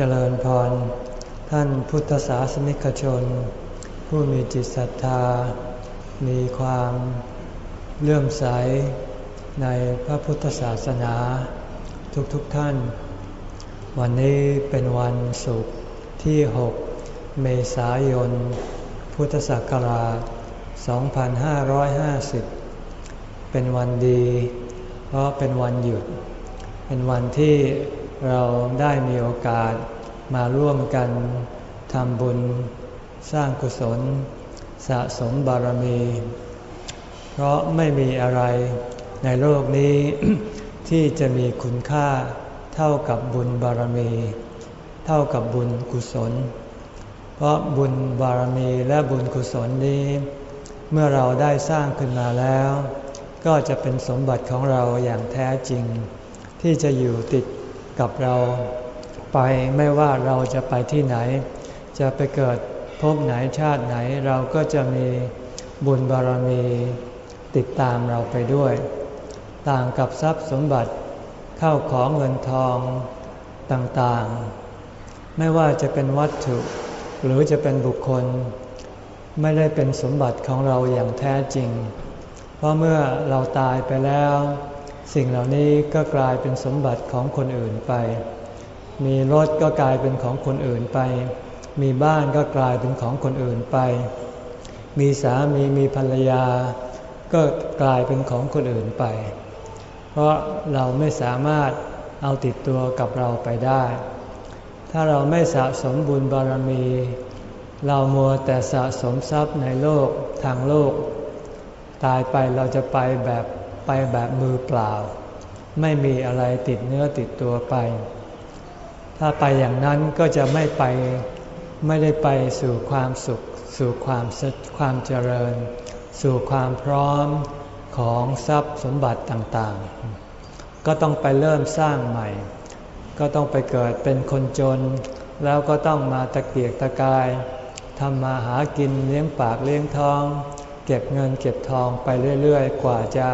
เจริญพร ท่านพุทธศาสนิกชน ผู้มีจิตศรัทธา มีความเลื่อมใสในพระพุทธศาสนาทุกๆทท่าน วันนี้เป็นวันศุกร์ที่ 6 เมษายน พุทธศักราช 2550 เป็นวันดี เพราะเป็นวันหยุด เป็นวันที่ เราได้มีโอกาสมาร่วมกันทำบุญสร้างกุศล สะสมบารมี เพราะไม่มีอะไรในโลกนี้ที่จะมีคุณค่าเท่ากับบุญบารมี เท่ากับบุญกุศล เพราะบุญบารมีและบุญกุศลนี้ เมื่อเราได้สร้างขึ้นมาแล้ว ก็จะเป็นสมบัติของเราอย่างแท้จริง ที่จะอยู่ติด กับเราไปไม่ว่าเราจะไปที่ไหน จะไปเกิดพบไหนชาติไหนเราก็จะมีบุญบารมีติดตามเราไปด้วย ต่างกับทรัพย์สมบัติเข้าของเงินทองต่างๆ ไม่ว่าจะเป็นวัตถุ หรือจะเป็นบุคคล ไม่ได้เป็นสมบัติของเราอย่างแท้จริง เพราะเมื่อเราตายไปแล้ว สิ่งเหล่านี้ก็กลายเป็นสมบัติของคนอื่นไป มีรถก็กลายเป็นของคนอื่นไป มีบ้านก็กลายเป็นของคนอื่นไป มีสามีมีภรรยา ก็กลายเป็นของคนอื่นไป เพราะเราไม่สามารถเอาติดตัวกับเราไปได้ ถ้าเราไม่สะสมบุญบารมี เรามัวแต่สะสมทรัพย์ในโลกทางโลก ตายไปเราจะไปแบบ ไปแบบมือเปล่า ไม่มีอะไรติดเนื้อติดตัวไป ถ้าไปอย่างนั้นก็จะไม่ไปไม่ได้ไปสู่ความสุข สู่ความความเจริญ สู่ความพร้อมของทรัพย์สมบัติต่างๆ ก็ต้องไปเริ่มสร้างใหม่ ก็ต้องไปเกิดเป็นคนจน แล้วก็ต้องมาตะเกียกตะกายทำมาหากินเลี้ยงปากเลี้ยงท้อง เก็บเงินเก็บทองไปเรื่อยๆ กว่าจะ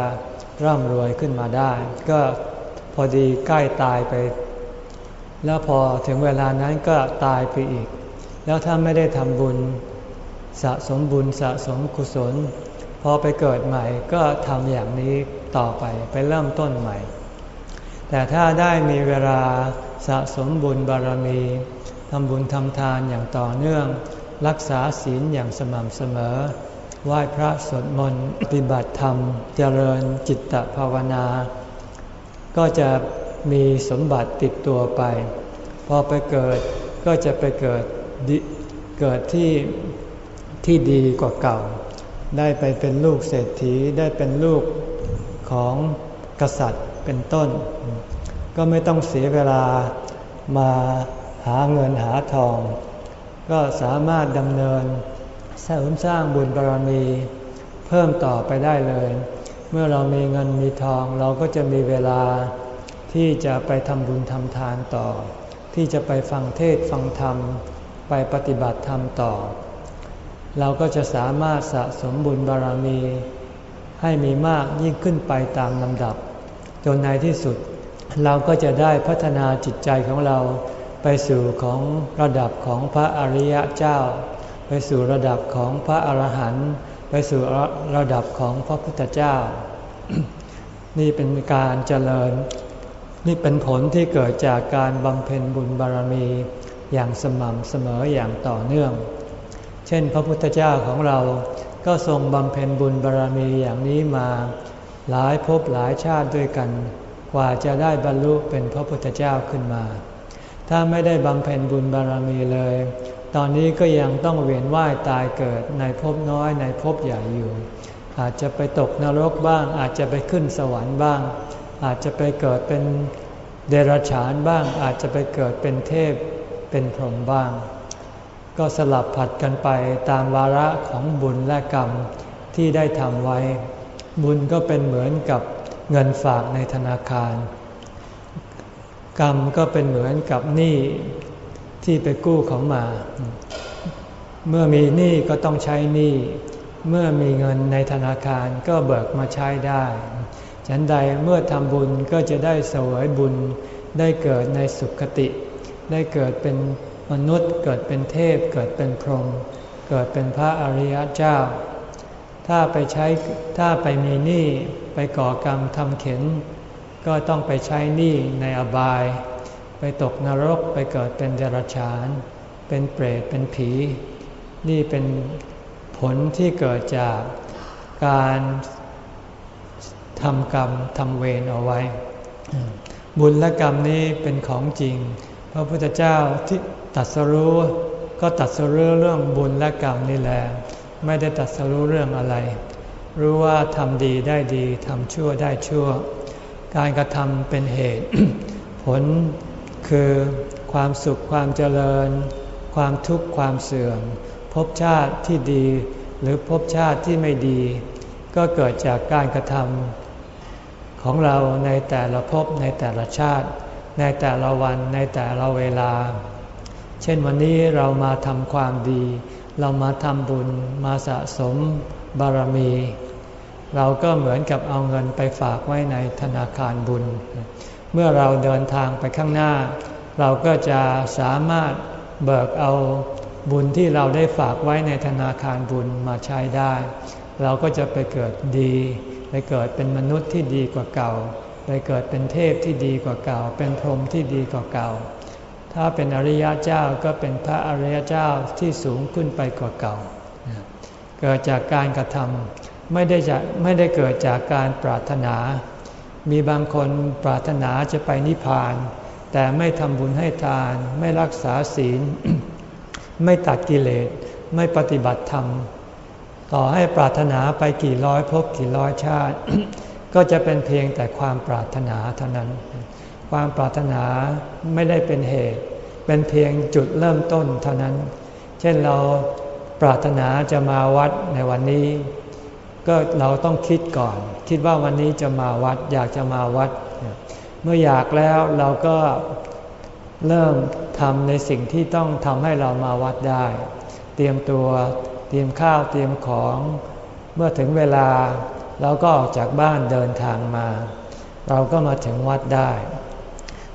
ร่ำรวยขึ้นมาได้ ก็พอดีใกล้ตายไป แล้วพอถึงเวลานั้นก็ตายไปอีก แล้วถ้าไม่ได้ทำบุญสะสมบุญสะสมกุศล พอไปเกิดใหม่ก็ทำอย่างนี้ต่อไปไปเริ่มต้นใหม่ แต่ถ้าได้มีเวลาสะสมบุญบารมีทำบุญทำทานอย่างต่อเนื่อง รักษาศีลอย่างสม่ำเสมอ ไหว้พระสวดมนต์ปฏิบัติธรรม เจริญจิตตภาวนา ก็จะมีสมบัติติดตัวไป พอไปเกิดก็จะไปเกิดเกิดที่ที่ดีกว่าเก่า ได้ไปเป็นลูกเศรษฐีได้เป็นลูกของกษัตริย์เป็นต้น ก็ไม่ต้องเสียเวลามาหาเงินหาทอง ก็สามารถดำเนิน เสริมสร้างบุญบารมี เพิ่มต่อไปได้เลย เมื่อเรามีเงินมีทองเราก็จะมีเวลาที่จะไปทำบุญทำทานต่อ ที่จะไปฟังเทศฟังธรรม ไปปฏิบัติธรรมต่อ เราก็จะสามารถสะสมบุญบารมี ให้มีมากยิ่งขึ้นไปตามลำดับ จนในที่สุดเราก็จะได้พัฒนาจิตใจของเราไปสู่ของระดับของพระอริยะเจ้า ไปสู่ระดับของพระอรหันต์ไปสู่ระดับของพระพุทธเจ้า นี่เป็นการเจริญ นี่เป็นผลที่เกิดจากการบำเพ็ญบุญบารมีอย่างสม่ำเสมออย่างต่อเนื่อง เช่น พระพุทธเจ้าของเราก็ทรงบำเพ็ญบุญบารมีอย่างนี้มา หลายภพหลายชาติด้วยกัน กว่าจะได้บรรลุเป็นพระพุทธเจ้าขึ้นมา ถ้าไม่ได้บำเพ็ญบุญบารมีเลย ตอนนี้ก็ยังต้องเวียนว่ายตายเกิดในภพน้อยในภพใหญ่อยู่ อาจจะไปตกนรกบ้าง อาจจะไปขึ้นสวรรค์บ้าง อาจจะไปเกิดเป็นเดรัจฉานบ้าง อาจจะไปเกิดเป็นเทพเป็นพรหมบ้าง ก็สลับผัดกันไปตามวาระของบุญและกรรมที่ได้ทำไว้ บุญก็เป็นเหมือนกับเงินฝากในธนาคาร กรรมก็เป็นเหมือนกับหนี้ ที่ไปกู้เของมา เมื่อมีหนี้ก็ต้องใช้หนี้ เมื่อมีเงินในธนาคารก็เบิกมาใช้ได้ ฉันใดเมื่อทำบุญก็จะได้เสวยบุญ ได้เกิดในสุขติ ได้เกิดเป็นมนุษย์ เกิดเป็นเทพ เกิดเป็นพรหม เกิดเป็นพระอริยเจ้า ถ้าไปใช้ ถ้าไปมีหนี้ ไปก่อกรรมทำเข็น ก็ต้องไปใช้หนี้ในอบาย ตกนรกไปเกิดเป็นเดรัจฉาน เป็นเปรตเป็นผี นี่เป็นผลที่เกิดจากการทำกรรมทำเวรเอาไว้ บุญและกรรมนี้เป็นของจริง พระพุทธเจ้าที่ตัดสรู้ก็ตัดสรู้เรื่องบุญและกรรมนี่แหละไม่ได้ตัดสรู้เรื่องอะไร รู้ว่าทำดีได้ดีทำชั่วได้ชั่ว การกระทำเป็นเหตุ ผล คือความสุขความเจริญ ความทุกข์ความเสื่อมภพชาติที่ดีหรือภพชาติที่ไม่ดี ก็เกิดจากการกระทำของเราในแต่ละภพในแต่ละชาติ ในแต่ละวันในแต่ละเวลา เช่นวันนี้เรามาทำความดี เรามาทำบุญมาสะสมบารมี เราก็เหมือนกับเอาเงินไปฝากไว้ในธนาคารบุญ เมื่อเราเดินทางไปข้างหน้า เราก็จะสามารถเบิกเอาบุญที่เราได้ฝากไว้ในธนาคารบุญมาใช้ได้ เราก็จะไปเกิดดี ไปเกิดเป็นมนุษย์ที่ดีกว่าเก่า ไปเกิดเป็นเทพที่ดีกว่าเก่า เป็นพรหมที่ดีกว่าเก่า ถ้าเป็นอริยะเจ้าก็เป็นพระอริยเจ้าที่สูงขึ้นไปกว่าเก่า เกิดจากการกระทำไม่ได้จะไม่ได้เกิดจากการปรารถนา มีบางคนปรารถนาจะไปนิพพาน แต่ไม่ทำบุญให้ทาน ไม่รักษาศีล ไม่ตัดกิเลส ไม่ปฏิบัติธรรม ต่อให้ปรารถนาไปกี่ร้อยพบกี่ร้อยชาติ ก็จะเป็นเพียงแต่ความปรารถนาเท่านั้น ความปรารถนาไม่ได้เป็นเหตุ เป็นเพียงจุดเริ่มต้นเท่านั้น เช่นเราปรารถนาจะมาวัดในวันนี้ ก็เราต้องคิดก่อน คิดว่าวันนี้จะมาวัด อยากจะมาวัด เมื่ออยากแล้วเราก็เริ่มทำในสิ่งที่ต้องทำให้เรามาวัดได้ เตรียมตัวเตรียมข้าวเตรียมของ เมื่อถึงเวลาเราก็ออกจากบ้านเดินทางมา เราก็มาถึงวัดได้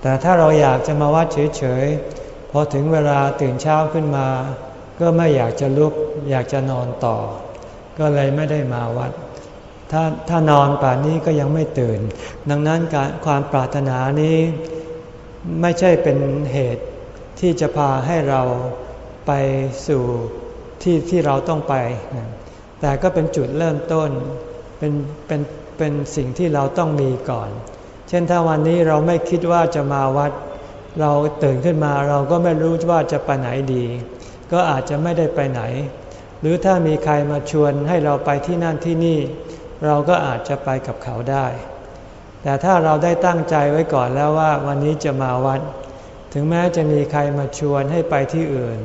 แต่ถ้าเราอยากจะมาวัดเฉยๆพอถึงเวลาตื่นเช้าขึ้นมา ก็ไม่อยากจะลุกอยากจะนอนต่อ ก็เลยไม่ได้มาวัด ถ้าถ้านอนป่านนี้ก็ยังไม่ตื่น ดังนั้นการความปรารถนานี้ไม่ใช่เป็นเหตุที่จะพาให้เราไปสู่ที่ที่เราต้องไป แต่ก็เป็นจุดเริ่มต้น เป็นเป็นเป็นสิ่งที่เราต้องมีก่อน เช่นถ้าวันนี้เราไม่คิดว่าจะมาวัด เราตื่นขึ้นมาเราก็ไม่รู้ว่าจะไปไหนดี ก็อาจจะไม่ได้ไปไหน หรือถ้ามีใครมาชวนให้เราไปที่นั่นที่นี่ เราก็อาจจะไปกับเขาได้ แต่ถ้าเราได้ตั้งใจไว้ก่อนแล้วว่าวันนี้จะมาวัด ถึงแม้จะมีใครมาชวนให้ไปที่อื่น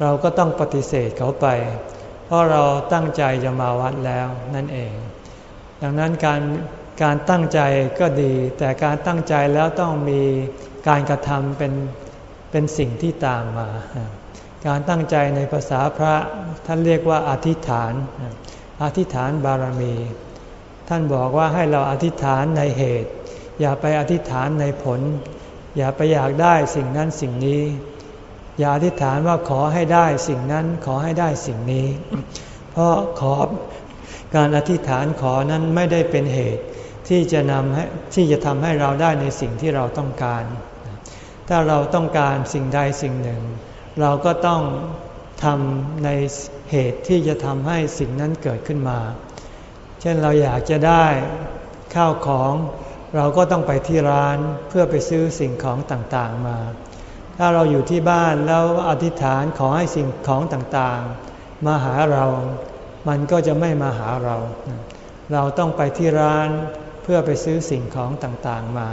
เราก็ต้องปฏิเสธเขาไป เพราะเราตั้งใจจะมาวัดแล้วนั่นเอง ดังนั้นการการตั้งใจก็ดี แต่การตั้งใจแล้วต้องมีการกระทำเป็นเป็นสิ่งที่ตามมา การตั้งใจในภาษาพระท่านเรียกว่าอธิษฐาน อธิษฐานบารมี ท่านบอกว่าให้เราอธิษฐานในเหตุ อย่าไปอธิษฐานในผล อย่าไปอยากได้สิ่งนั้นสิ่งนี้ อย่าอธิษฐานว่าขอให้ได้สิ่งนั้นขอให้ได้สิ่งนี้ เพราะขอการอธิษฐานขอนั้นไม่ได้เป็นเหตุที่จะนำให้ที่จะทำให้เราได้ในสิ่งที่เราต้องการ ถ้าเราต้องการสิ่งใดสิ่งหนึ่ง เราก็ต้องทำในเหตุที่จะทำให้สิ่งนั้นเกิดขึ้นมา เช่นเราอยากจะได้ข้าวของ เราก็ต้องไปที่ร้านเพื่อไปซื้อสิ่งของต่างๆมา ถ้าเราอยู่ที่บ้านแล้วอธิษฐานขอให้สิ่งของต่างๆ มาหาเรา มันก็จะไม่มาหาเรา เราต้องไปที่ร้านเพื่อไปซื้อสิ่งของต่างๆมา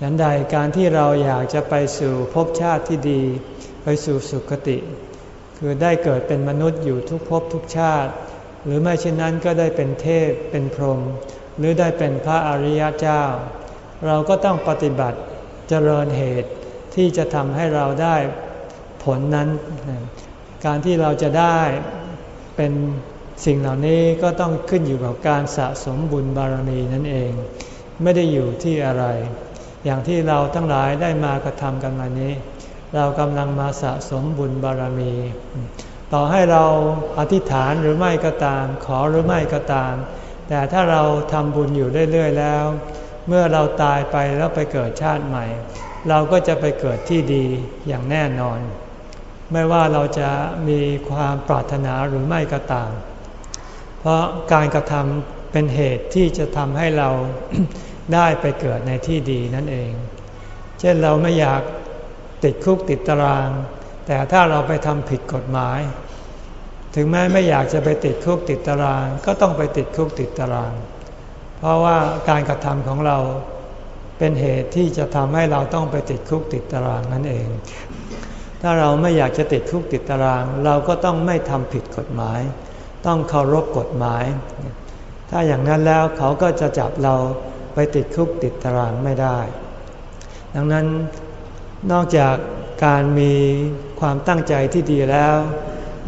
ฉันใดการที่เราอยากจะไปสู่ภพชาติที่ดี ไปสู่สุคติ คือได้เกิดเป็นมนุษย์อยู่ทุกภพทุกชาติ หรือไม่เช่นนั้นก็ได้เป็นเทพเป็นพรหมหรือได้เป็นพระอริยเจ้า เราก็ต้องปฏิบัติเจริญเหตุที่จะทำให้เราได้ผลนั้น การที่เราจะได้เป็นสิ่งเหล่านี้ก็ต้องขึ้นอยู่กับการสะสมบุญบารมีนั่นเอง ไม่ได้อยู่ที่อะไร อย่างที่เราทั้งหลายได้มากระทำกันมานี้ เรากำลังมาสะสมบุญบารมี ต่อให้เราอธิษฐานหรือไม่ก็ตาม ขอหรือไม่ก็ตาม แต่ถ้าเราทำบุญอยู่เรื่อยๆแล้ว เมื่อเราตายไปแล้วไปเกิดชาติใหม่ เราก็จะไปเกิดที่ดีอย่างแน่นอน ไม่ว่าเราจะมีความปรารถนาหรือไม่ก็ตาม เพราะการกระทำเป็นเหตุที่จะทำให้เราได้ไปเกิดในที่ดีนั่นเอง เช่นเราไม่อยาก ติดคุกติดตาราง แต่ถ้าเราไปทำผิดกฎหมาย ถึงแม้ไม่อยากจะไปติดคุกติดตาราง ก็ต้องไปติดคุกติดตาราง เพราะว่าการกระทำของเราเป็นเหตุที่จะทำให้เราต้องไปติดคุกติดตารางนั่นเอง ถ้าเราไม่อยากจะติดคุกติดตาราง เราก็ต้องไม่ทำผิดกฎหมาย ต้องเคารพกฎหมาย ถ้าอย่างนั้นแล้วเขาก็จะจับเราไปติดคุกติดตารางไม่ได้ ดังนั้น นอกจากการมีความตั้งใจที่ดีแล้ว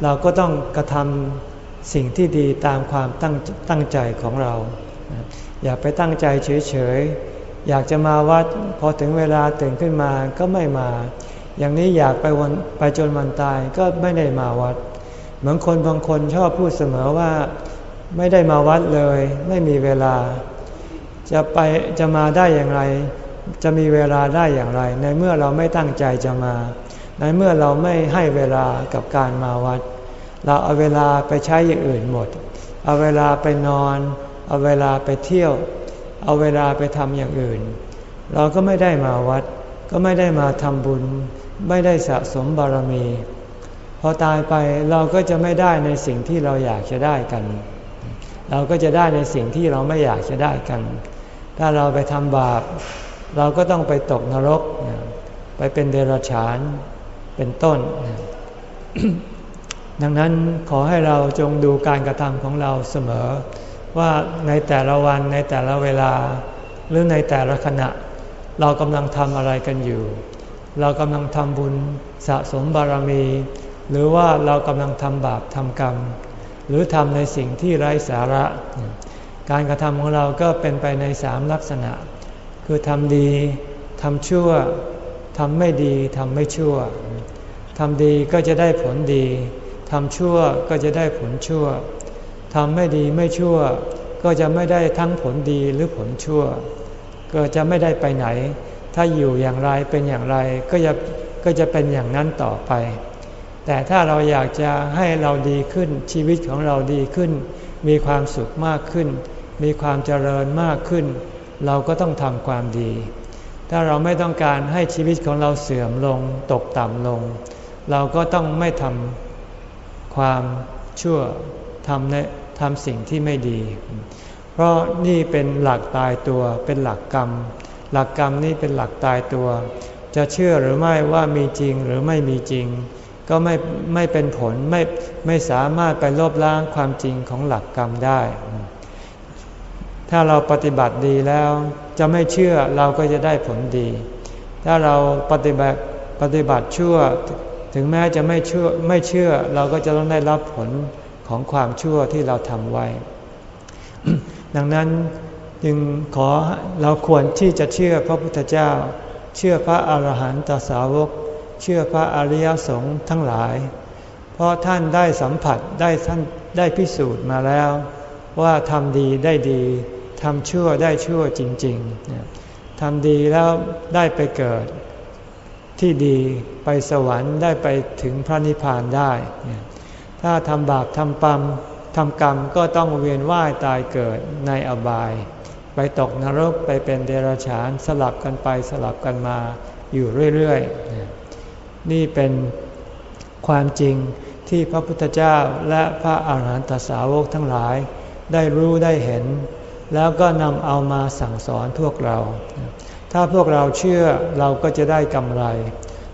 เราก็ต้องกระทำสิ่งที่ดีตามความตั้งตั้งใจของเรา อย่าไปตั้งใจเฉยๆ อยากจะมาวัดพอถึงเวลาตื่นขึ้นมาก็ไม่มา อย่างนี้อยากไปวันไปจนวันตายก็ไม่ได้มาวัด เหมือนคนบางคนชอบพูดเสมอว่าไม่ได้มาวัดเลย ไม่มีเวลา จะไปจะมาได้อย่างไร จะมีเวลาได้อย่างไร ในเมื่อเราไม่ตั้งใจจะมา ในเมื่อเราไม่ให้เวลากับการมาวัด เราเอาเวลาไปใช้อย่างอื่นหมด เอาเวลาไปนอน เอาเวลาไปเที่ยว เอาเวลาไปทำอย่างอื่น เราก็ไม่ได้มาวัด ก็ไม่ได้มาทำบุญ ไม่ได้สะสมบารมี พอตายไปเราก็จะไม่ได้ในสิ่งที่เราอยากจะได้กัน เราก็จะได้ในสิ่งที่เราไม่อยากจะได้กัน ถ้าเราไปทำบาป เราก็ต้องไปตกนรก ไปเป็นเดรัจฉานเป็นต้น ดังนั้นขอให้เราจงดูการกระทำของเราเสมอ ว่าในแต่ละวันในแต่ละเวลา หรือในแต่ละขณะ เรากำลังทำอะไรกันอยู่ เรากำลังทำบุญสะสมบารมี หรือว่าเรากำลังทำบาปทำกรรม หรือทำในสิ่งที่ไร้สาระ การกระทำของเราก็เป็นไปในสามลักษณะ คือทำดีทำชั่วทำไม่ดีทำไม่ชั่วทำดีก็จะได้ผลดีทำชั่วก็จะได้ผลชั่วทำไม่ดีไม่ชั่ว ก็จะไม่ได้ทั้งผลดีหรือผลชั่ว ก็จะไม่ได้ไปไหน ถ้าอยู่อย่างไรเป็นอย่างไรก็จะก็จะเป็นอย่างนั้นต่อไป แต่ถ้าเราอยากจะให้เราดีขึ้นชีวิตของเราดีขึ้น มีความสุขมากขึ้น มีความเจริญมากขึ้น เราก็ต้องทำความดี ถ้าเราไม่ต้องการให้ชีวิตของเราเสื่อมลงตกต่ำลง เราก็ต้องไม่ทำความชั่วทำในทำสิ่งที่ไม่ดี เพราะนี่เป็นหลักตายตัวเป็นหลักกรรม หลักกรรมนี่เป็นหลักตายตัว จะเชื่อหรือไม่ว่ามีจริงหรือไม่มีจริง ก็ไม่ไม่เป็นผลไม่ไม่สามารถไปลบล้างความจริงของหลักกรรมได้ ถ้าเราปฏิบัติดีแล้ว จะไม่เชื่อเราก็จะได้ผลดี ถ้าเราปฏิบัติปฏิบัติชั่ว ถึงแม้จะไม่เชื่อไม่เชื่อเราก็จะต้องได้รับผลของความชั่วที่เราทำไว้ ดังนั้นจึงขอเราควรที่จะเชื่อพระพุทธเจ้า เชื่อพระอาหารหันตสาวก เชื่อพระอริยสงฆ์ทั้งหลาย เพราะท่านได้สัมผัสได้ท่านได้พิสูจน์มาแล้ว ว่าทำดีได้ดี ทำชั่วได้ชั่วจริงๆทำดีแล้วได้ไปเกิดที่ดีไปสวรรค์ได้ไปถึงพระนิพพานได้ ถ้าทำบาปทำปัมทำกรรมก็ต้องเวียนว่ายตายเกิดในอบาย ไปตกนรกไปเป็นเดรัจฉานสลับกันไปสลับกันมาอยู่เรื่อยๆ นี่เป็นความจริงที่พระพุทธเจ้าและพระอาหารหันตสาวกทั้งหลาย ได้รู้ได้เห็น แล้วก็นำเอามาสั่งสอนพวกเรา ถ้าพวกเราเชื่อเราก็จะได้กำไร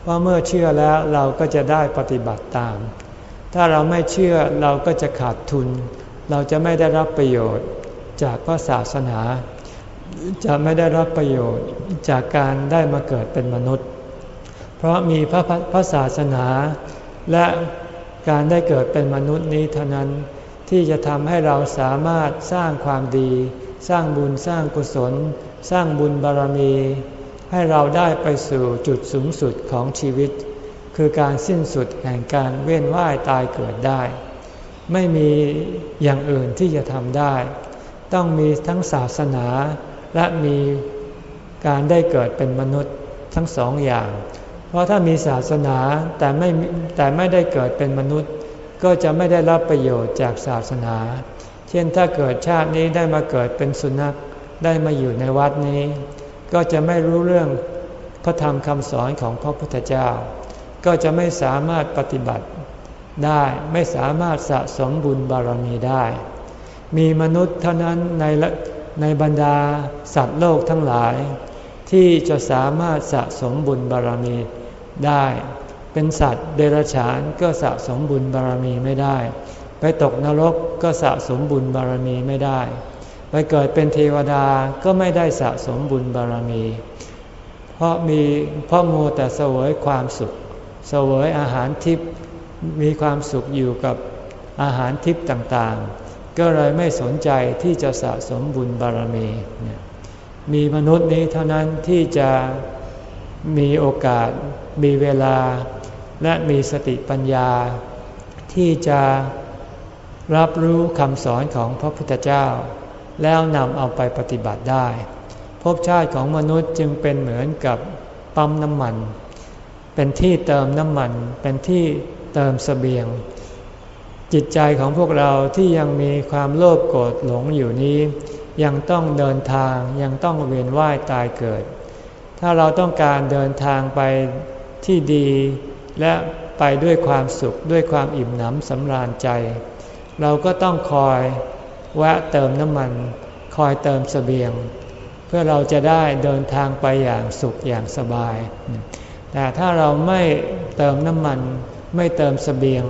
เพราเมื่อเชื่อแล้วเราก็จะได้ปฏิบัติตาม ถ้าเราไม่เชื่อเราก็จะขาดทุน เราจะไม่ได้รับประโยชน์จากพระศาสนา จะไม่ได้รับประโยชน์จากการได้มาเกิดเป็นมนุษย์ เพราะมีพระพระศาสนาและการได้เกิดเป็นมนุษย์นี้เท่านั้น ที่จะทำให้เราสามารถสร้างความดี สร้างบุญสร้างกุศล สร้างบุญบารมี ให้เราได้ไปสู่จุดสูงสุดของชีวิต คือการสิ้นสุดแห่งการเวียนว่ายตายเกิดได้ ไม่มีอย่างอื่นที่จะทำได้ ต้องมีทั้งศาสนาและมีการได้เกิดเป็นมนุษย์ทั้งสองอย่าง เพราะถ้ามีศาสนาแต่ไม่แต่ไม่ได้เกิดเป็นมนุษย์ ก็จะไม่ได้รับประโยชน์จากศาสนา เช่นถ้าเกิดชาตินี้ได้มาเกิดเป็นสุนัขได้มาอยู่ในวัดนี้ ก็จะไม่รู้เรื่องพระธรรมคำสอนของพระพุทธเจ้า ก็จะไม่สามารถปฏิบัติได้ไม่สามารถสะสมบุญบารมีได้ มีมนุษย์เท่านั้นในในบรรดาสัตว์โลกทั้งหลาย ที่จะสามารถสะสมบุญบารมีได้ เป็นสัตว์เดรัจฉานก็สะสมบุญบารมีไม่ได้ ไปตกนรกก็สะสมบุญบารมีไม่ได้ ไปเกิดเป็นเทวดาก็ไม่ได้สะสมบุญบารมี เพราะมีเพราะโมแต่เสวยความสุข เสวยอาหารทิพย์มีความสุขอยู่กับอาหารทิพย์ต่างๆ ก็เลยไม่สนใจที่จะสะสมบุญบารมี มีมนุษย์นี้เท่านั้นที่จะมีโอกาสมีเวลา และมีสติปัญญา ที่จะรับรู้คำสอนของพระพุทธเจ้า แล้วนำเอาไปปฏิบัติได้ภพชาติของมนุษย์จึงเป็นเหมือนกับปั๊มน้ำมัน เป็นที่เติมน้ำมัน เป็นที่เติมสเสบียง จิตใจของพวกเราที่ยังมีความโลภโกรธหลงอยู่นี้ ยังต้องเดินทางยังต้องเวียนว่ายตายเกิด ถ้าเราต้องการเดินทางไปที่ดี และไปด้วยความสุขด้วยความอิ่มหนำสำราญใจ เราก็ต้องคอยแวะเติมน้ำมัน คอยเติมสเสบียง เพื่อเราจะได้เดินทางไปอย่างสุขอย่างสบาย แต่ถ้าเราไม่เติมน้ำมัน ไม่เติมสเสบียง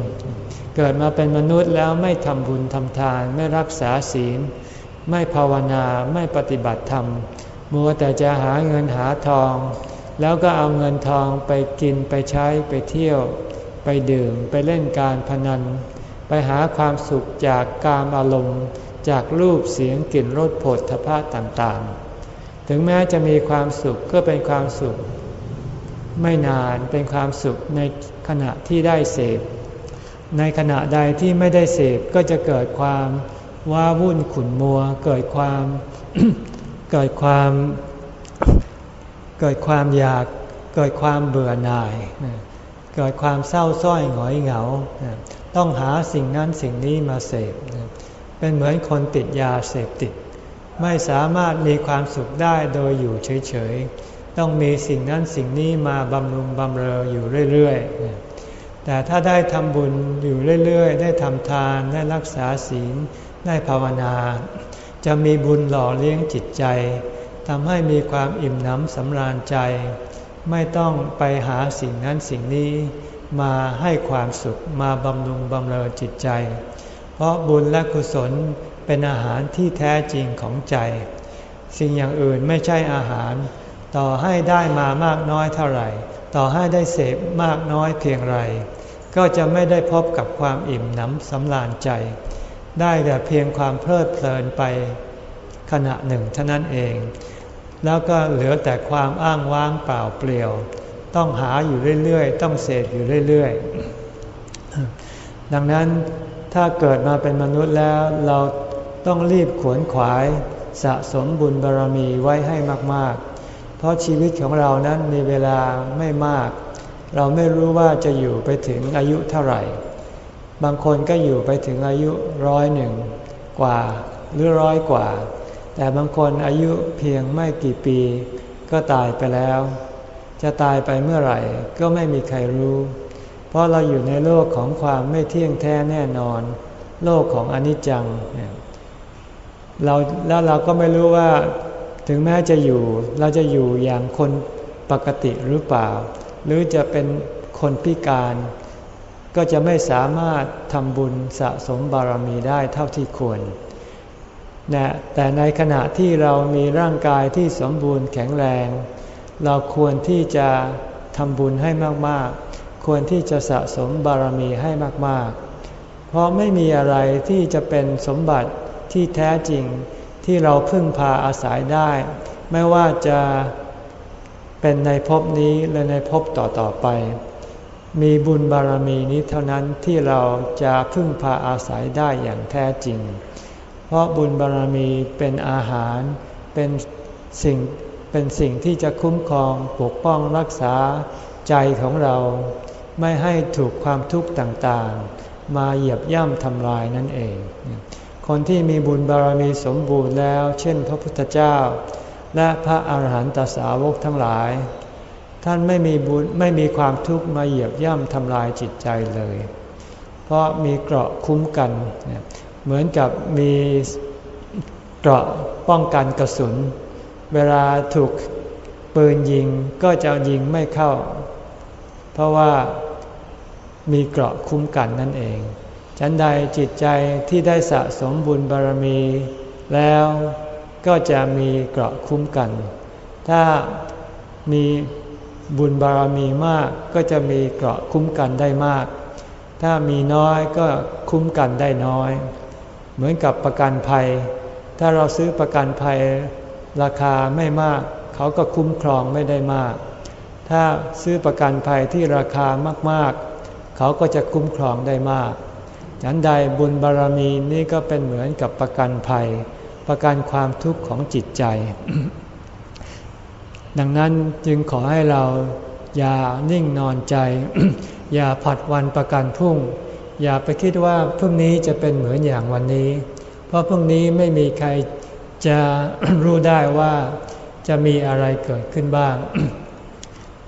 เกิดมาเป็นมนุษย์แล้วไม่ทำบุญทำทาน ไม่รักษาศีล ไม่ภาวนาไม่ปฏิบัติธรรม มัวแต่จะหาเงินหาทอง แล้วก็เอาเงินทองไปกินไปใช้ไปเที่ยว ไปดื่มไปเล่นการพนัน ไปหาความสุขจากการอารมณ์ จากรูปเสียงกลิ่นรสผลทพะต่างๆ ถึงแม้จะมีความสุขก็เป็นความสุข ไม่นานเป็นความสุขในขณะที่ได้เสพ ในขณะใดที่ไม่ได้เสพก็จะเกิดความว้าวุ่นขุ่นมัว เกิดความเกิดความ เกิดความอยากเกิดความเบื่อหน่าย เกิดความเศร้าส้อยหงอยเหงา ต้องหาสิ่งนั้นสิ่งนี้มาเสพ เป็นเหมือนคนติดยาเสพติด ไม่สามารถมีความสุขได้โดยอยู่เฉยๆ ต้องมีสิ่งนั้นสิ่งนี้มาบำรุงบำเรออยู่เรื่อยๆ แต่ถ้าได้ทำบุญอยู่เรื่อยๆ ได้ทำทานได้รักษาศีลได้ภาวนา จะมีบุญหล่อเลี้ยงจิตใจ ทำให้มีความอิ่มหนำสำราญใจ ไม่ต้องไปหาสิ่งนั้นสิ่งนี้มาให้ความสุขมาบำรุงบำเรอจิตใจ เพราะบุญและกุศลเป็นอาหารที่แท้จริงของใจ สิ่งอย่างอื่นไม่ใช่อาหาร ต่อให้ได้มามากน้อยเท่าไหร่ ต่อให้ได้เสพมากน้อยเพียงไร ก็จะไม่ได้พบกับความอิ่มหนำสำราญใจ ได้แต่เพียงความเพลิดเพลินไปขณะหนึ่งเท่านั้นเอง แล้วก็เหลือแต่ความอ้างว้างเปล่าเปลี่ยว ต้องหาอยู่เรื่อยๆ ต้องเสพอยู่เรื่อยๆ ดังนั้นถ้าเกิดมาเป็นมนุษย์แล้วเราต้องรีบขวนขวาย สะสมบุญบารรมีไว้ให้มากๆ เพราะชีวิตของเรานั้นมีเวลาไม่มาก เราไม่รู้ว่าจะอยู่ไปถึงอายุเท่าไหร่ บางคนก็อยู่ไปถึงอายุร้อยหนึ่งกว่าหรือร้อยกว่า แต่บางคนอายุเพียงไม่กี่ปี ก็ตายไปแล้ว จะตายไปเมื่อไหร่ก็ไม่มีใครรู้ เพราะเราอยู่ในโลกของความไม่เที่ยงแท้แน่นอน โลกของอนิจจังเราแล้วเราก็ไม่รู้ว่า ถึงแม้จะอยู่เราจะอยู่อย่างคนปกติหรือเปล่า หรือจะเป็นคนพิการ ก็จะไม่สามารถทำบุญสะสมบารมีได้เท่าที่ควร นะแต่ในขณะที่เรามีร่างกายที่สมบูรณ์แข็งแรง เราควรที่จะทำบุญให้มากๆ ควรที่จะสะสมบารมีให้มากๆ เพราะไม่มีอะไรที่จะเป็นสมบัติที่แท้จริงที่เราพึ่งพาอาศัยได้ ไม่ว่าจะเป็นในภพนี้หรือในภพต่อๆไป มีบุญบารมีนี้เท่านั้นที่เราจะพึ่งพาอาศัยได้อย่างแท้จริง เพราะบุญบารมีเป็นอาหาร เป็นสิ่งเป็นสิ่งที่จะคุ้มครองปกป้องรักษาใจของเรา ไม่ให้ถูกความทุกข์ต่างๆ มาเหยียบย่ำทำลายนั่นเอง คนที่มีบุญบารมีสมบูรณ์แล้ว เช่น พระพุทธเจ้า และพระอาหารหันตสาวกทั้งหลาย ท่านไม่มีบุญไม่มีความทุกข์มาเหยียบย่ำทำลายจิตใจเลย เพราะมีเกราะคุ้มกันเเหมือนกับมีเกราะป้องกันกระสุน เวลาถูกปืนยิงก็จะยิงไม่เข้า เพราะว่ามีเกราะคุ้มกันนั่นเอง ฉันใดจิตใจที่ได้สะสมบุญบารมี แล้วก็จะมีเกราะคุ้มกัน ถ้ามีบุญบารมีมากก็จะมีเกราะคุ้มกันได้มาก ถ้ามีน้อยก็คุ้มกันได้น้อย เหมือนกับประกันภัย ถ้าเราซื้อประกันภัยราคาไม่มาก เขาก็คุ้มครองไม่ได้มาก ถ้าซื้อประกันภัยที่ราคามากๆ เขาก็จะคุ้มครองได้มากฉันใดบุญบารรมีนี่ก็เป็นเหมือนกับประกันภัย ประกันความทุกข์ของจิตใจ ดังนั้นจึงขอให้เราอย่านิ่งนอนใจ อย่าผัดวันประกันพรุ่ง อย่าไปคิดว่าพรุ่งนี้จะเป็นเหมือนอย่างวันนี้ เพราะพรุ่งนี้ไม่มีใครจะรู้ได้ว่าจะมีอะไรเกิดขึ้นบ้าง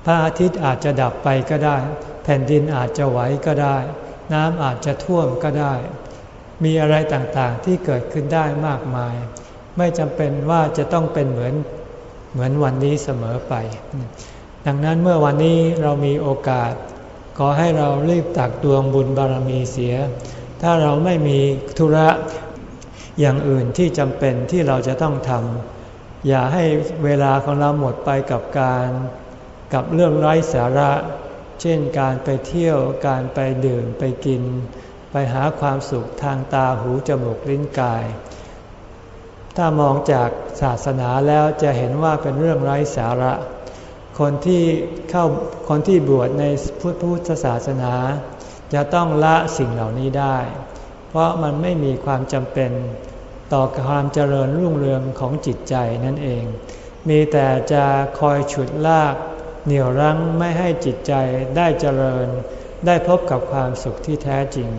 พระอาทิตย์อาจจะดับไปก็ได้ แผ่นดินอาจจะไหวก็ได้ น้ำอาจจะท่วมก็ได้ มีอะไรต่างๆที่เกิดขึ้นได้มากมาย ไม่จำเป็นว่าจะต้องเป็นเหมือนเหมือนวันนี้เสมอไป ดังนั้นเมื่อวันนี้เรามีโอกาส ขอให้เรารีบตักดวงบุญบารมีเสีย ถ้าเราไม่มีธุระอย่างอื่นที่จำเป็นที่เราจะต้องทำอย่าให้เวลาของเราหมดไปกับการกับเรื่องไร้สาระ เช่นการไปเที่ยวการไปดื่มไปกิน ไปหาความสุขทางตาหูจมูกลิ้นกาย ถ้ามองจากศาสนาแล้วจะเห็นว่าเป็นเรื่องไร้สาระ คนที่เข้าคนที่บวชในพุทธศาสนา จะต้องละสิ่งเหล่านี้ได้ เพราะมันไม่มีความจำเป็นต่อความเจริญรุ่งเรืองของจิตใจนั่นเอง มีแต่จะคอยฉุดลากเหนี่ยวรั้งไม่ให้จิตใจได้เจริญ ได้พบกับความสุขที่แท้จริง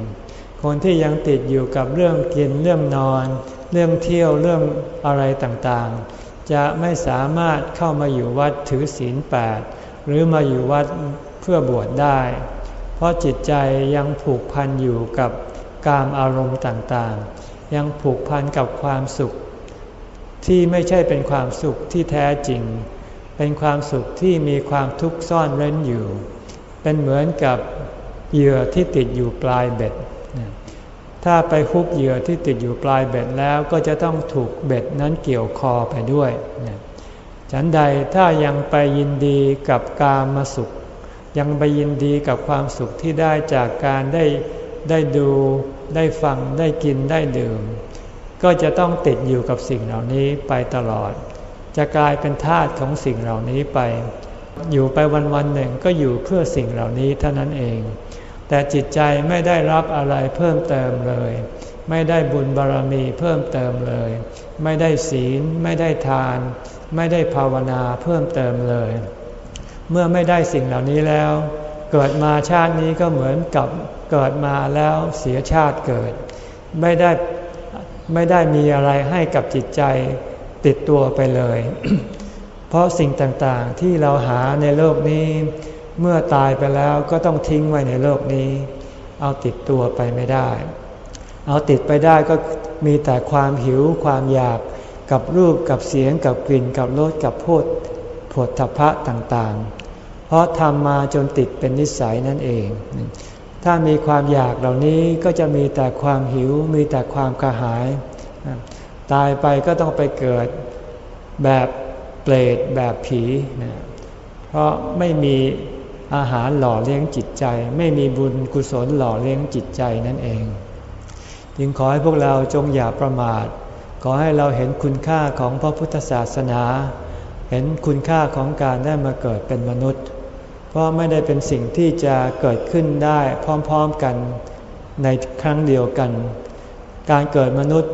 คนที่ยังติดอยู่กับเรื่องกินเรื่องนอน เรื่องเที่ยวเรื่องอะไรต่างๆ จะไม่สามารถเข้ามาอยู่วัดถือศีลแปดหรือมาอยู่วัดเพื่อบวชได้ เพราะจิตใจยังผูกพันอยู่กับกามอารมณ์ต่างๆ ยังผูกพันกับความสุข ที่ไม่ใช่เป็นความสุขที่แท้จริง เป็นความสุขที่มีความทุกข์ซ่อนเร้นอยู่ เป็นเหมือนกับเหยื่อที่ติดอยู่ปลายเบ็ด ถ้าไปคุกเหยื่อที่ติดอยู่ปลายเบ็ดแล้วก็จะต้องถูกเบ็ดนั้นเกี่ยวคอไปด้วย ฉันใดถ้ายังไปยินดีกับกามมาสุข ยังไปยินดีกับความสุขที่ได้จากการได้ได้ดูได้ฟังได้กินได้ดื่ม ก็จะต้องติดอยู่กับสิ่งเหล่านี้ไปตลอด จะกลายเป็นทาสของสิ่งเหล่านี้ไป อยู่ไปวันวันหนึ่งก็อยู่เพื่อสิ่งเหล่านี้เท่านั้นเอง แต่จิตใจไม่ได้รับอะไรเพิ่มเติมเลย ไม่ได้บุญบารรมีเพิ่มเติมเลย ไม่ได้ศีล ไม่ได้ทาน ไม่ได้ภาวนาเพิ่มเติมเลย เมื่อไม่ได้สิ่งเหล่านี้แล้ว เกิดมาชาตินี้ก็เหมือนกับเกิดมาแล้วเสียชาติเกิด ไม่ได้ไม่ได้มีอะไรให้กับจิตใจติดตัวไปเลย เพราะสิ่งต่างๆที่เราหาในโลกนี้ เมื่อตายไปแล้วก็ต้องทิ้งไว้ในโลกนี้ เอาติดตัวไปไม่ได้ เอาติดไปได้ก็มีแต่ความหิวความอยากกับรูปกับเสียงกับกลิ่นกับรสกับพูดผดทพะต่างๆ เพราะทำมาจนติดเป็นนิสัยนั่นเอง ถ้ามีความอยากเหล่านี้ก็จะมีแต่ความหิวมีแต่ความกระหาย ตายไปก็ต้องไปเกิดแบบเปรตแบบผี เพราะไม่มี อาหารหล่อเลี้ยงจิตใจ ไม่มีบุญกุศลหล่อเลี้ยงจิตใจนั่นเอง จึงขอให้พวกเราจงอย่าประมาท ขอให้เราเห็นคุณค่าของพระพุทธศาสนา เห็นคุณค่าของการได้มาเกิดเป็นมนุษย์ เพราะไม่ได้เป็นสิ่งที่จะเกิดขึ้นได้พร้อมๆกันในครั้งเดียวกัน การเกิดมนุษย์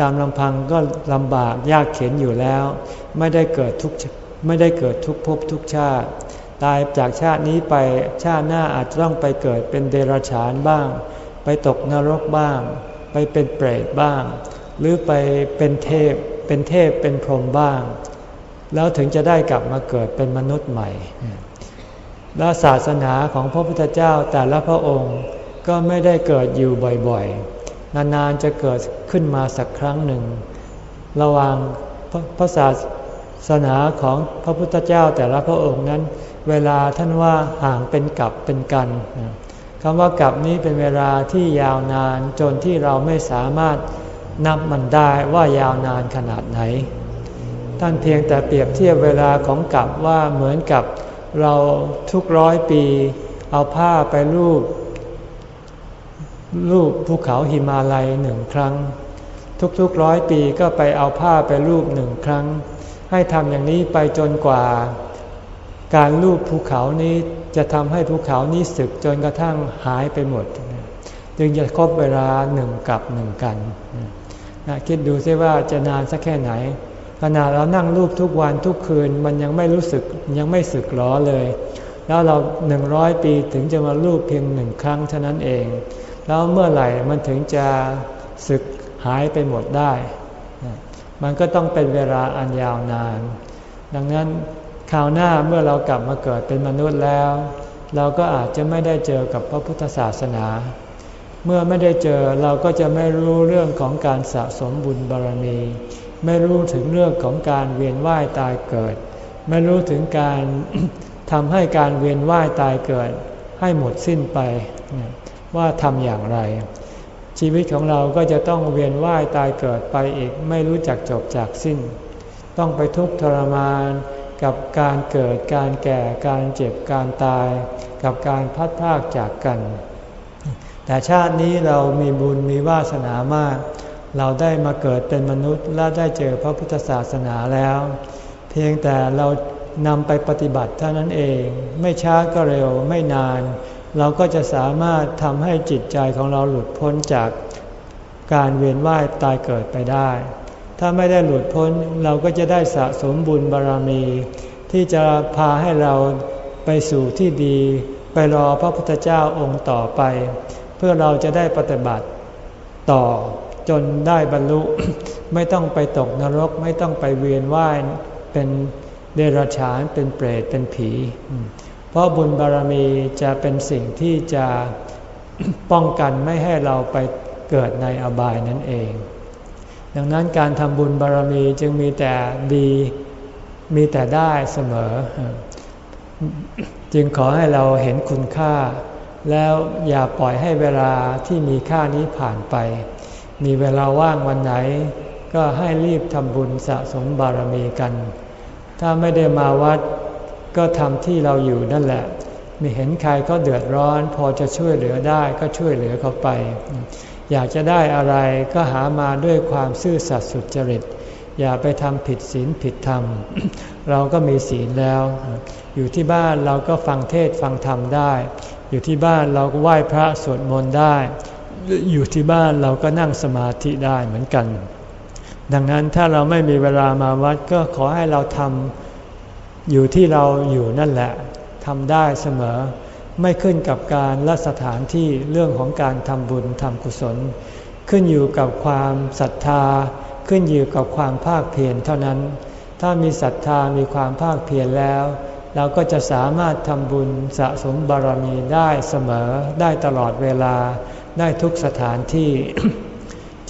ตามลำพังก็ลำบากยากเข็นอยู่แล้ว ไม่ได้เกิดทุกไม่ได้เกิดทุกภพทุกชาติ ตายจากชาตินี้ไปชาติหน้าอาจจะต้องไปเกิดเป็นเดรัจฉานบ้าง ไปตกนรกบ้าง ไปเป็นเปรตบ้าง หรือไปเป็นเทพ เป็นเทพเป็นพรหมบ้าง แล้วถึงจะได้กลับมาเกิดเป็นมนุษย์ใหม่ และศาสนาของพระพุทธเจ้าแต่ละพระองค์ก็ไม่ได้เกิดอยู่บ่อยๆ นานๆจะเกิดขึ้นมาสักครั้งหนึ่ง ระหว่างพระศาสนาของพระพุทธเจ้าแต่ละพระองค์นั้น เวลาท่านว่าห่างเป็นกับเป็นกันคำว่ากับนี้เป็นเวลาที่ยาวนานจนที่เราไม่สามารถนับมันได้ว่ายาวนานขนาดไหน ท่านเพียงแต่เปรียบเทียบเวลาของกับว่าเหมือนกับเราทุกร้อยปี เอาผ้าไปรูป รูปภูเขาหิมาลัยหนึ่งครั้ง ทุกๆร้อยปีก็ไปเอาผ้าไปรูปหนึ่งครั้ง ให้ทำอย่างนี้ไปจนกว่า การรูปภูเขานี้จะทำให้ภูเขานี้สึกจนกระทั่งหายไปหมด จึงจะครบเวลาหนึ่งกับหนึ่งกันนะคิดดูซิว่าจะนานสักแค่ไหนขณะเรานั่งรูปทุกวันทุกคืนมันยังไม่รู้สึกยังไม่สึกหรอเลย แล้วเราหนึ่งร้อยปีถึงจะมารูปเพียงหนึ่งครั้งเท่านั้นเอง แล้วเมื่อไหร่มันถึงจะสึกหายไปหมดได้ มันก็ต้องเป็นเวลาอันยาวนาน ดังนั้น ราวหน้าเมื่อเรากลับมาเกิดเป็นมนุษย์แล้ว เราก็อาจจะไม่ได้เจอกับพระพุทธศาสนา เมื่อไม่ได้เจอเราก็จะไม่รู้เรื่องของการสะสมบุญบารมี ไม่รู้ถึงเรื่องของการเวียนว่ายตายเกิด ไม่รู้ถึงการทำให้การเวียนว่ายตายเกิด ให้หมดสิ้นไปว่าทำอย่างไร ชีวิตของเราก็จะต้องเวียนว่ายตายเกิดไปอีกไม่รู้จักจบจากสิ้น ต้องไปทุกข์ทรมาน กับการเกิดการแก่การเจ็บการตาย กับการพัดพากจากกัน แต่ชาตินี้เรามีบุญมีวาสนามาก เราได้มาเกิดเป็นมนุษย์และได้เจอพระพุทธศาสนาแล้ว เพียงแต่เรานำไปปฏิบัติเท่านั้นเอง ไม่ช้าก็เร็วไม่นาน เราก็จะสามารถทำให้จิตใจของเราหลุดพ้นจากการเวียนว่ายตายเกิดไปได้ ถ้าไม่ได้หลุดพ้นเราก็จะได้สะสมบุญบารมี ที่จะพาให้เราไปสู่ที่ดี ไปรอพระพุทธเจ้าองค์ต่อไป เพื่อเราจะได้ปฏิบัติต่อจนได้บรรลุ ไม่ต้องไปตกนรก ไม่ต้องไปเวียนว่ายเป็นเดรัจฉานเป็นเปรตเป็นผี เพราะบุญบารมีจะเป็นสิ่งที่จะป้องกันไม่ให้เราไปเกิดในอบายนั่นเอง ดังนั้นการทำบุญบารมีจึงมีแต่ดีมีแต่ได้เสมอ จึงขอให้เราเห็นคุณค่า แล้วอย่าปล่อยให้เวลาที่มีค่านี้ผ่านไป มีเวลาว่างวันไหน ก็ให้รีบทำบุญสะสมบารมีกัน ถ้าไม่ได้มาวัดก็ทำที่เราอยู่นั่นแหละม่เห็นใครก็เดือดร้อน พอจะช่วยเหลือได้ก็ช่วยเหลือเขาไป อยากจะได้อะไรก็หามาด้วยความซื่อสัตย์สุจริต อย่าไปทำผิดศีลผิดธรรม เราก็มีศีลแล้ว อยู่ที่บ้านเราก็ฟังเทศฟังธรรมได้ อยู่ที่บ้านเราก็ไหว้พระสวดมนต์ได้ อยู่ที่บ้านเราก็นั่งสมาธิได้เหมือนกัน ดังนั้นถ้าเราไม่มีเวลามาวัดก็ขอให้เราทำอยู่ที่เราอยู่นั่นแหละทำได้เสมอ ไม่ขึ้นกับการและสถานที่เรื่องของการทำบุญทำกุศล ขึ้นอยู่กับความศรัทธา ขึ้นอยู่กับความภาคเพียรเท่านั้น ถ้ามีศรัทธามีความภาคเพียรแล้ว เราก็จะสามารถทำบุญสะสมบารมีได้เสมอได้ตลอดเวลาได้ทุกสถานที่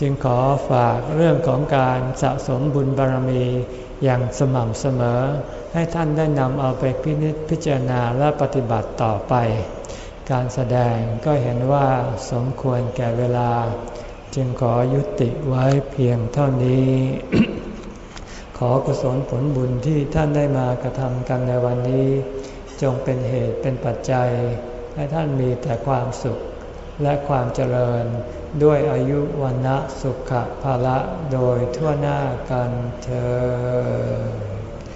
จึงขอฝากเรื่องของการสะสมบุญบารมี อย่างสม่ำเสมอ ให้ท่านได้นำเอาไปพินิจพิจารณาและปฏิบัติต่อไป การแสดงก็เห็นว่าสมควรแก่เวลา จึงขอยุติไว้เพียงเท่านี้ ขอกุศลผลบุญที่ท่านได้มากระทำกันในวันนี้ จงเป็นเหตุเป็นปัจจัย ให้ท่านมีแต่ความสุข และความเจริญด้วยอายุวันนะสุขภาละโดยทั่วหน้ากันเธอ